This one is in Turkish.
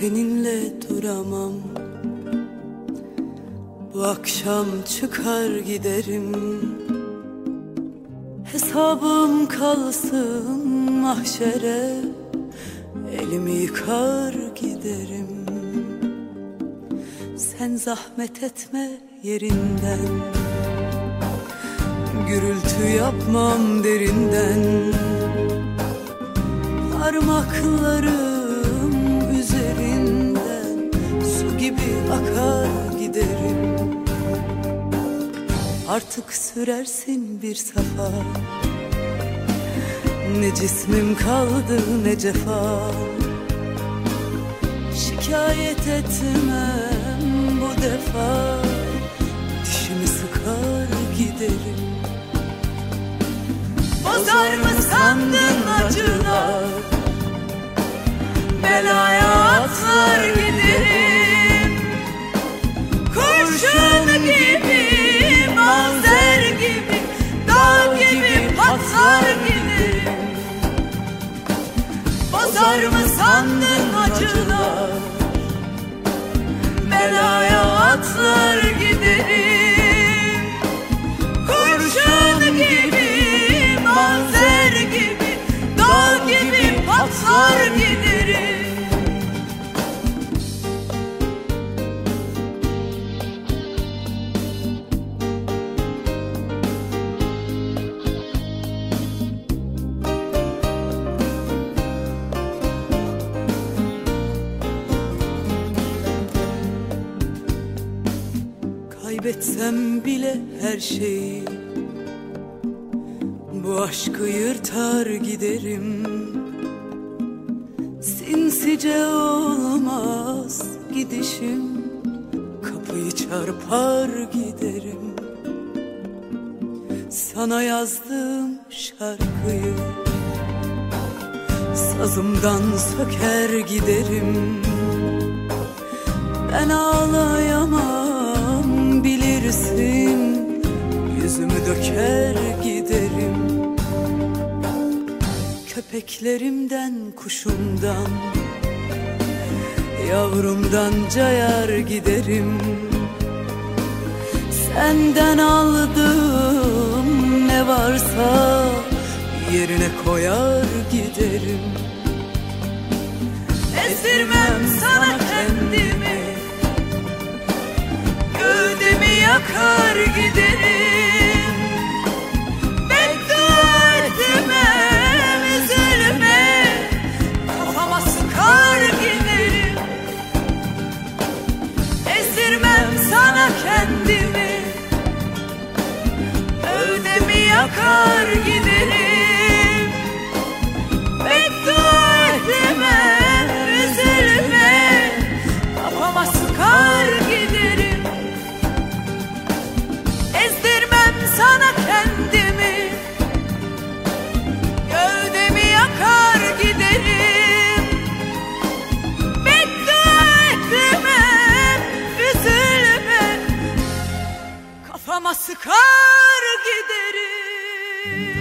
seninle duramam. Bu akşam çıkar giderim. Hesabım kalsın mahşere. Elimi yıkar giderim. Sen zahmet etme yerinden. Gürültü yapmam derinden. Parmaklarım gibi akar giderim. Artık sürersin bir safa Ne cismim kaldı ne cefa. Şikayet etmem bu defa. Dişimi sıkar giderim. Bozar mı sandın acılar Belaya atlar giderim atlar giderim Kaybetsem bile her şeyi. Bu aşkı yırtar giderim. Sinsice olmaz gidişim. Kapıyı çarpar giderim. Sana yazdığım şarkıyı Sazımdan söker giderim. Ben ağlayamam bilirsin Yüzümü döker giderim. Köpeklerimden kuşumdan Yavrumdan cayar giderim. Senden aldığım ne varsa Yerine koyar giderim. Ezdirmem sana Yakar giderim. Beddua etmem üzülme Kafama sıkar giderim. Ezdirmem sana kendimi. Gövdemi yakar sıkar giderim